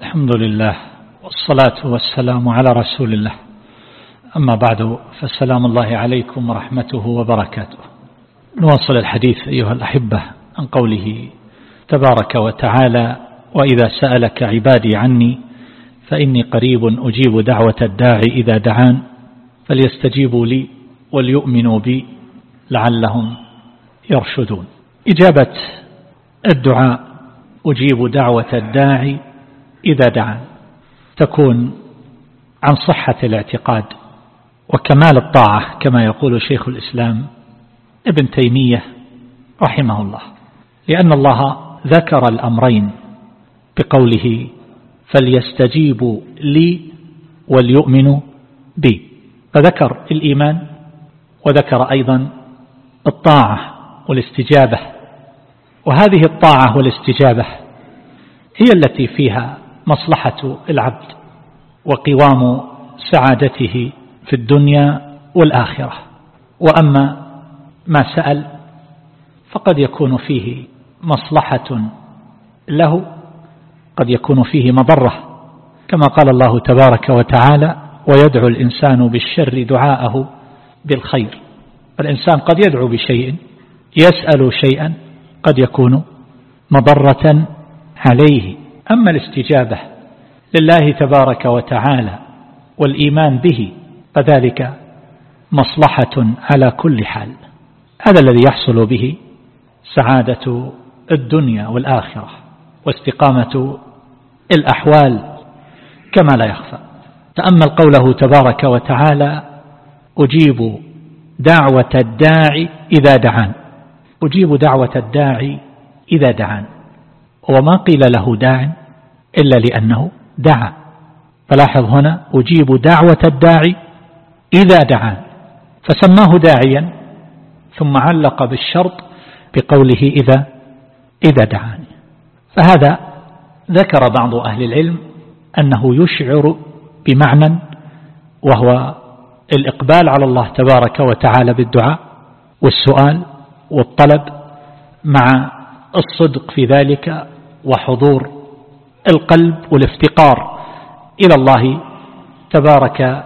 الحمد لله والصلاة والسلام على رسول الله. أما بعد فالسلام الله عليكم ورحمته وبركاته. نواصل الحديث أيها الأحبة عن قوله تبارك وتعالى وإذا سألك عبادي عني فإني قريب أجيب دعوة الداعي إذا دعان فليستجيبوا لي وليؤمنوا بي لعلهم يرشدون. إجابة الدعاء أجيب دعوة الداعي إذا دعان تكون عن صحة الاعتقاد وكمال الطاعة كما يقول شيخ الإسلام ابن تيمية رحمه الله. لأن الله ذكر الأمرين بقوله فليستجيبوا لي وليؤمنوا بي فذكر الإيمان وذكر أيضا الطاعة والاستجابة. وهذه الطاعة والاستجابة هي التي فيها مصلحة العبد وقوام سعادته في الدنيا والآخرة. وأما ما سأل فقد يكون فيه مصلحة له قد يكون فيه مضرة كما قال الله تبارك وتعالى ويدعو الإنسان بالشر دعاءه بالخير. الإنسان قد يدعو بشيء يسأل شيئا قد يكون مضرة عليه. أما الاستجابة لله تبارك وتعالى والإيمان به فذلك مصلحة على كل حال. هذا الذي يحصل به سعادة الدنيا والآخرة واستقامة الأحوال كما لا يخفى. تأمل قوله تبارك وتعالى أجيب دعوة الداعي إذا دعان. أجيب دعوة الداعي إذا دعان. وما قيل له داع إلا لأنه دعا. فلاحظ هنا أجيب دعوة الداعي إذا دعان فسماه داعيا ثم علق بالشرط بقوله إذا إذا دعاني. فهذا ذكر بعض أهل العلم أنه يشعر بمعنى وهو الإقبال على الله تبارك وتعالى بالدعاء والسؤال والطلب مع الصدق في ذلك وحضور القلب والافتقار إلى الله تبارك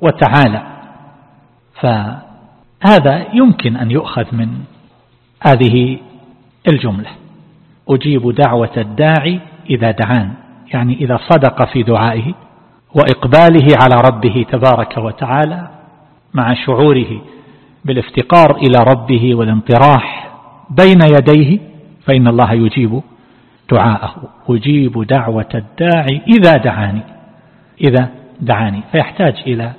وتعالى. فهذا يمكن أن يؤخذ من هذه الجملة. أجيب دعوة الداعي إذا دعان يعني إذا صدق في دعائه وإقباله على ربه تبارك وتعالى مع شعوره بالافتقار إلى ربه والانطراح بين يديه فإن الله يجيب دعاءه. أجيب دعوة الداعي إذا دعاني. إذا دعاني. فيحتاج إلى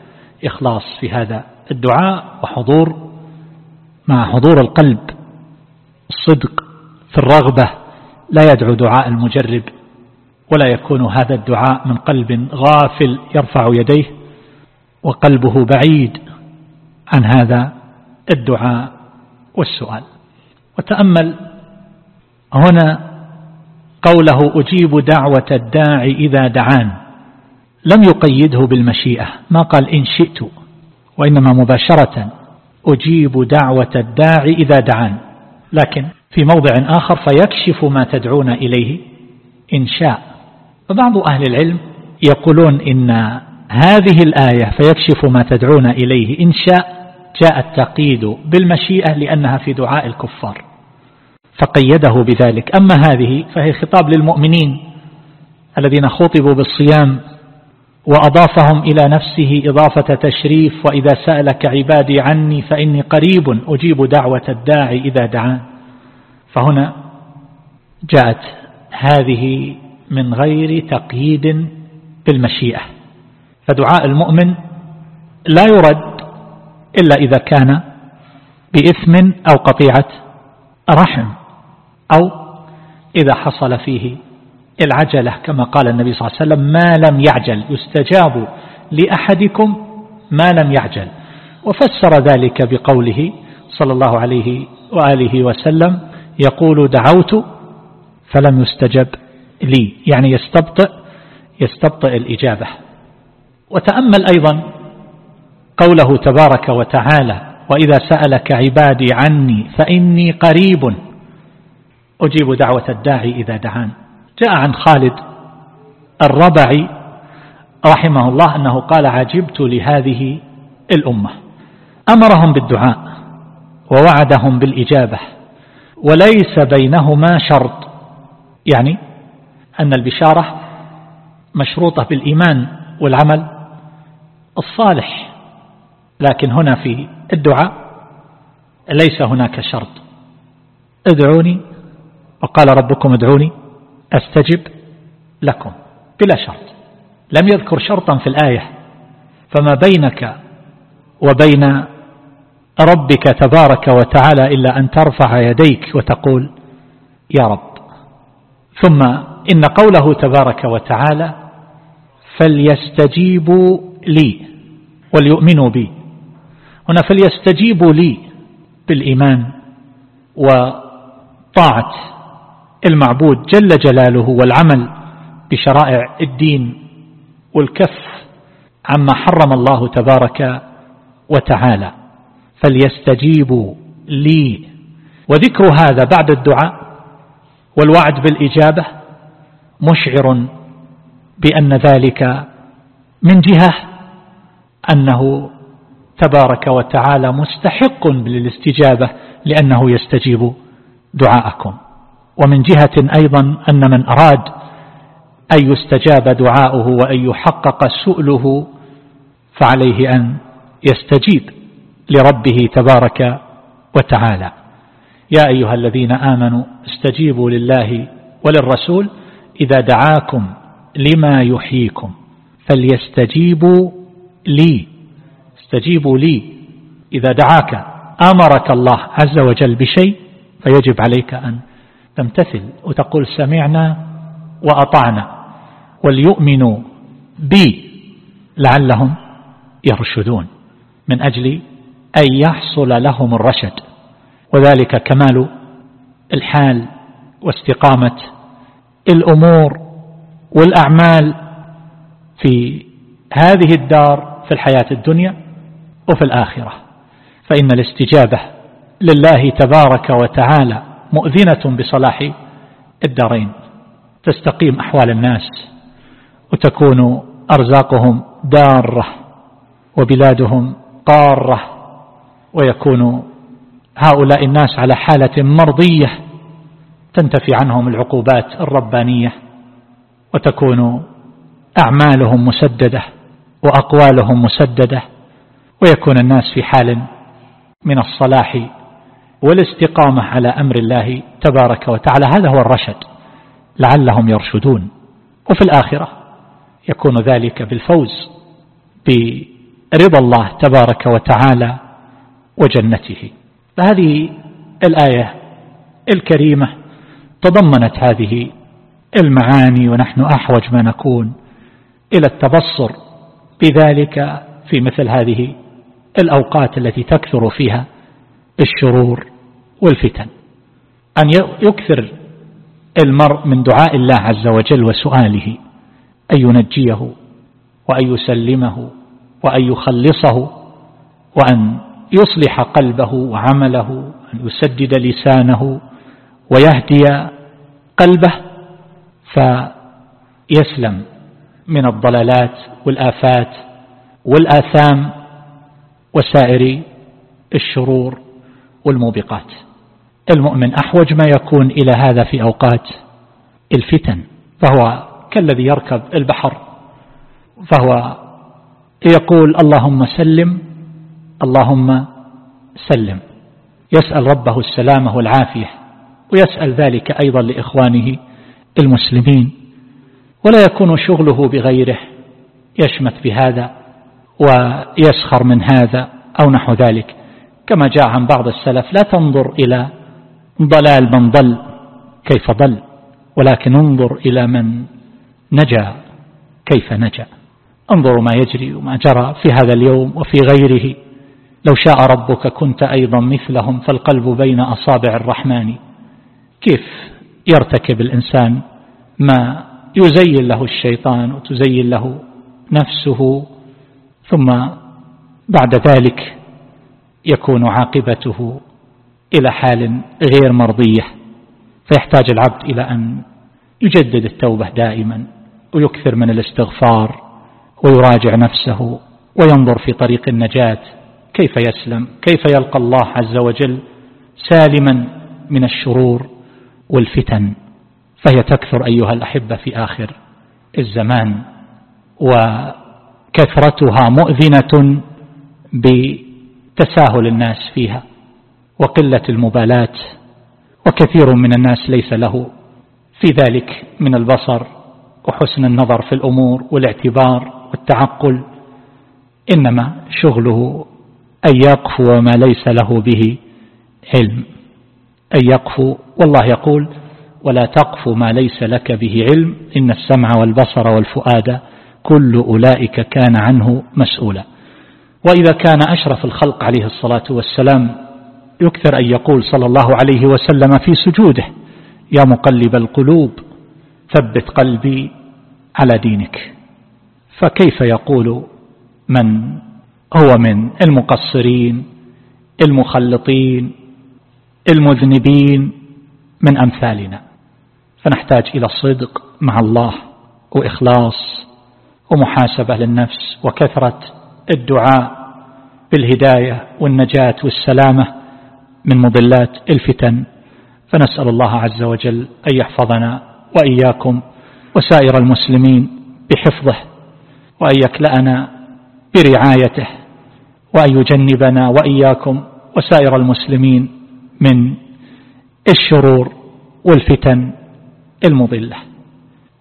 إخلاص في هذا الدعاء وحضور مع حضور القلب. الصدق في الرغبة لا يدعو دعاء المجرب ولا يكون هذا الدعاء من قلب غافل يرفع يديه وقلبه بعيد عن هذا الدعاء والسؤال. وتأمل هنا قوله أجيب دعوة الداعي إذا دعان. لم يقيده بالمشيئة ما قال إن شئت وإنما مباشرة أجيب دعوة الداعي إذا دعان. لكن في موضع آخر فيكشف ما تدعون إليه إن شاء. فبعض أهل العلم يقولون إن هذه الآية فيكشف ما تدعون إليه إن شاء جاء التقييد بالمشيئة لأنها في دعاء الكفار. فقيده بذلك. أما هذه فهي خطاب للمؤمنين الذين خطبوا بالصيام وأضافهم إلى نفسه إضافة تشريف وإذا سألك عبادي عني فإني قريب أجيب دعوة الداعي إذا دعان. فهنا جاءت هذه من غير تقييد بالمشيئة. فدعاء المؤمن لا يرد إلا إذا كان بإثم أو قطيعة رحم. أو إذا حصل فيه العجلة كما قال النبي صلى الله عليه وسلم ما لم يعجل يستجاب لأحدكم ما لم يعجل. وفسر ذلك بقوله صلى الله عليه وآله وسلم يقول دعوت فلم يستجب لي. يعني يستبطئ يستبطئ الإجابة. وتأمل أيضا قوله تبارك وتعالى وإذا سألك عبادي عني فإني قريب أجيب دعوة الداعي إذا دعان. جاء عن خالد الربعي رحمه الله أنه قال عجبت لهذه الأمة. أمرهم بالدعاء ووعدهم بالإجابة. وليس بينهما شرط. يعني أن البشارة مشروطة بالإيمان والعمل الصالح. لكن هنا في الدعاء ليس هناك شرط. ادعوني وقال ربكم ادعوني أستجب لكم بلا شرط. لم يذكر شرطا في الآية. فما بينك وبين ربك تبارك وتعالى إلا أن ترفع يديك وتقول يا رب. ثم إن قوله تبارك وتعالى فليستجيبوا لي وليؤمنوا بي. هنا فليستجيبوا لي بالإيمان وطاعة المعبود جل جلاله والعمل بشرائع الدين والكف عما حرم الله تبارك وتعالى. فليستجيبوا لي. وذكر هذا بعد الدعاء والوعد بالإجابة مشعر بأن ذلك من جهة أنه تبارك وتعالى مستحق للاستجابة لأنه يستجيب دعاءكم. ومن جهة أيضا أن من أراد أن يستجاب دعاؤه وأن يحقق سؤله فعليه أن يستجيب لربه تبارك وتعالى. يا أيها الذين آمنوا استجيبوا لله وللرسول إذا دعاكم لما يحييكم. فليستجيبوا لي. استجيبوا لي إذا دعاك. أمرك الله عز وجل بشيء فيجب عليك أن تمتثل وتقول سمعنا وأطعنا وليؤمنوا بي لعلهم يرشدون من أجل أن يحصل لهم الرشد. وذلك كمال الحال واستقامة الأمور والأعمال في هذه الدار في الحياة الدنيا وفي الآخرة. فإن الاستجابة لله تبارك وتعالى مؤذنة بصلاح الدارين. تستقيم أحوال الناس وتكون أرزاقهم دارة وبلادهم قارة ويكون هؤلاء الناس على حالة مرضية تنتفي عنهم العقوبات الربانية وتكون أعمالهم مسددة وأقوالهم مسددة ويكون الناس في حال من الصلاح والاستقامة على أمر الله تبارك وتعالى. هذا هو الرشد لعلهم يرشدون. وفي الآخرة يكون ذلك بالفوز برضا الله تبارك وتعالى وجنته. فهذه الآية الكريمة تضمنت هذه المعاني ونحن أحوج ما نكون إلى التبصر بذلك في مثل هذه الأوقات التي تكثر فيها. الشرور والفتن. أن يكثر المرء من دعاء الله عز وجل وسؤاله أن ينجيه وأن يسلمه وأن يخلصه وأن يصلح قلبه وعمله أن يسدد لسانه ويهدي قلبه فيسلم من الضلالات والآفات والآثام وسائر الشرور والموبقات. المؤمن أحوج ما يكون إلى هذا في أوقات الفتن فهو كالذي يركب البحر فهو يقول اللهم سلم اللهم سلم. يسأل ربه السلامة والعافية ويسأل ذلك أيضا لإخوانه المسلمين. ولا يكون شغله بغيره يشمت بهذا ويسخر من هذا أو نحو ذلك. كما جاء عن بعض السلف لا تنظر إلى ضلال من ضل كيف ضل ولكن انظر إلى من نجا كيف نجا. انظروا ما يجري وما جرى في هذا اليوم وفي غيره. لو شاء ربك كنت أيضا مثلهم فالقلب بين أصابع الرحمن. كيف يرتكب الإنسان ما يزين له الشيطان وتزين له نفسه. ثم بعد ذلك يكون عاقبته إلى حال غير مرضية فيحتاج العبد إلى أن يجدد التوبة دائما ويكثر من الاستغفار ويراجع نفسه وينظر في طريق النجاة كيف يسلم كيف يلقى الله عز وجل سالما من الشرور والفتن. فهي تكثر أيها الأحبة في آخر الزمان وكثرتها مؤذنة بتساهل الناس فيها وقلة المبالاة وكثير من الناس ليس له. في ذلك من البصر وحسن النظر في الأمور والاعتبار والتعقل إنما شغله أن يقفو ما ليس له به علم. أن يقفو والله يقول ولا تقف ما ليس لك به علم إن السمع والبصر والفؤاد كل أولئك كان عنه مسؤولا. وإذا كان أشرف الخلق عليه الصلاة والسلام يكثر أن يقول صلى الله عليه وسلم في سجوده يا مقلب القلوب ثبت قلبي على دينك. فكيف يقول من؟ هو من المقصرين المخلطين المذنبين من أمثالنا. فنحتاج إلى الصدق مع الله وإخلاص ومحاسبة للنفس وكثرة الدعاء بالهداية والنجاة والسلامة من مضلات الفتن. فنسأل الله عز وجل أن يحفظنا وإياكم وسائر المسلمين بحفظه وأن يكلأنا برعايته وأن يجنبنا وإياكم وسائر المسلمين من الشرور والفتن المضلة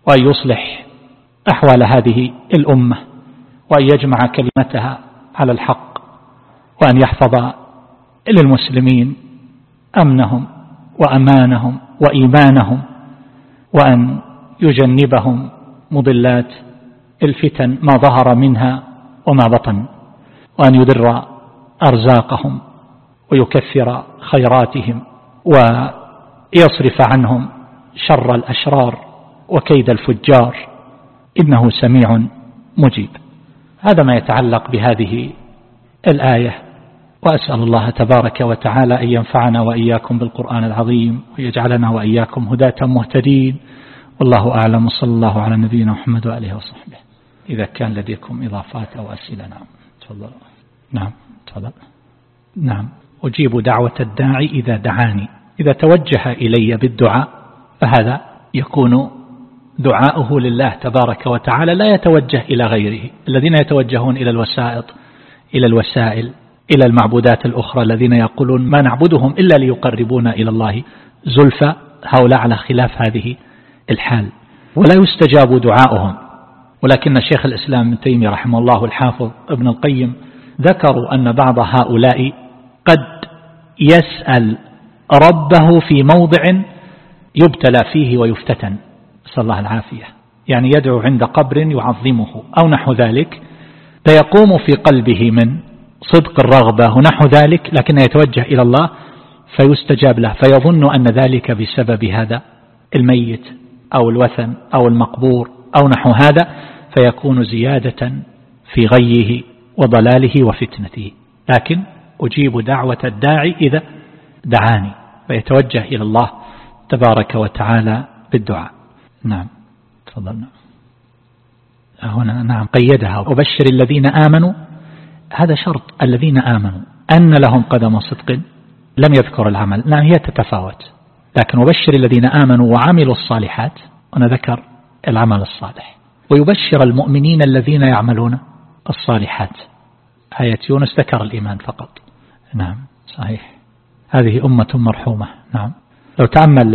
وأن يصلح أحوال هذه الأمة. وأن يجمع كلمتها على الحق وأن يحفظ للمسلمين أمنهم وأمانهم وإيمانهم وأن يجنبهم مضلات الفتن ما ظهر منها وما بطن وأن يدر أرزاقهم ويكثر خيراتهم ويصرف عنهم شر الأشرار وكيد الفجار إنه سميع مجيب. هذا ما يتعلق بهذه الآية. وأسأل الله تبارك وتعالى أن ينفعنا وإياكم بالقرآن العظيم ويجعلنا وإياكم هداة مهتدين. والله أعلم. صلى الله على نبينا محمد وآله وصحبه. إذا كان لديكم إضافات أو أسئلة نعم. تفضل. نعم تفضل. نعم. أجيب دعوة الداعي إذا دعاني. إذا توجه إلي بالدعاء فهذا يكون دعاؤه لله تبارك وتعالى لا يتوجه إلى غيره. الذين يتوجهون إلى الوسائط إلى الوسائل إلى المعبودات الأخرى الذين يقولون ما نعبدهم إلا ليقربونا إلى الله. زلفى هؤلاء على خلاف هذه الحال. ولا يستجاب دعاؤهم. ولكن شيخ الإسلام ابن تيمية رحمه الله الحافظ ابن القيم ذكروا أن بعض هؤلاء قد يسأل ربه في موضع يبتلى فيه ويفتتن. صلى الله العافية. يعني يدعو عند قبر يعظمه أو نحو ذلك. فيقوم في قلبه من صدق الرغبة ونحو ذلك لكنه يتوجه إلى الله فيستجاب له. فيظن أن ذلك بسبب هذا الميت أو الوثن أو المقبور أو نحو هذا فيكون زيادة في غيه وضلاله وفتنته. لكن أجيب دعوة الداعي إذا دعاني. فيتوجه إلى الله تبارك وتعالى بالدعاء. نعم. تفضلنا هنا نعم قيدها. وبشر الذين آمنوا. هذا شرط. الذين آمنوا. أن لهم قدم صدق لم يذكر العمل. نعم هي تتفاوت. لكن وبشر الذين آمنوا وعملوا الصالحات. هنا ذكر العمل الصالح. ويبشر المؤمنين الذين يعملون الصالحات. آية يونس ذكر الإيمان فقط. نعم صحيح. هذه أمة مرحومة. نعم. لو تأمل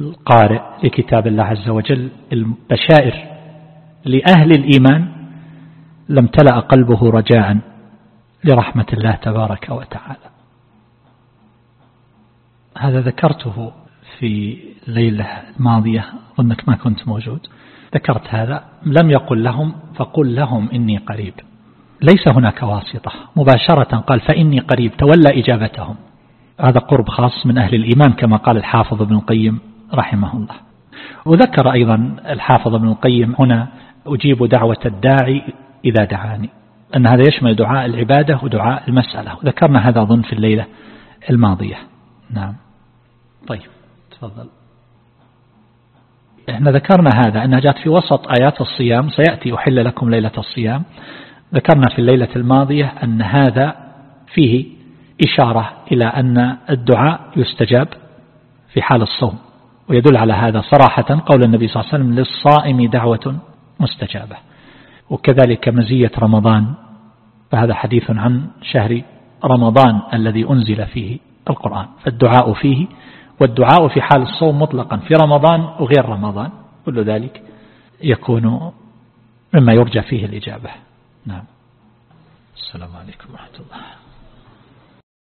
القارئ لكتاب الله عز وجل البشائر لأهل الإيمان لم تلأ قلبه رجاء لرحمة الله تبارك وتعالى. هذا ذكرته في الليلة الماضية أظنك ما كنت موجود. ذكرت هذا لم يقل لهم فقل لهم إني قريب. ليس هناك واسطة. مباشرة قال فإني قريب تولى إجابتهم. هذا قرب خاص من أهل الإيمان كما قال الحافظ ابن القيم. رحمه الله. وذكر أيضا الحافظ ابن القيم هنا أجيب دعوة الداعي إذا دعاني. أن هذا يشمل دعاء العبادة ودعاء المسألة. ذكرنا هذا أظن في الليلة الماضية. نعم. طيب تفضل. إحنا ذكرنا هذا أنها جاءت في وسط آيات الصيام. سيأتي أحل لكم ليلة الصيام. ذكرنا في الليلة الماضية أن هذا فيه إشارة إلى أن الدعاء يستجاب في حال الصوم. ويدل على هذا صراحة قول النبي صلى الله عليه وسلم للصائم دعوة مستجابة وكذلك مزية رمضان فهذا حديث عن شهر رمضان الذي أنزل فيه القرآن فالدعاء فيه والدعاء في حال الصوم مطلقا في رمضان وغير رمضان كل ذلك يكون مما يرجى فيه الإجابة. نعم. السلام عليكم ورحمة الله.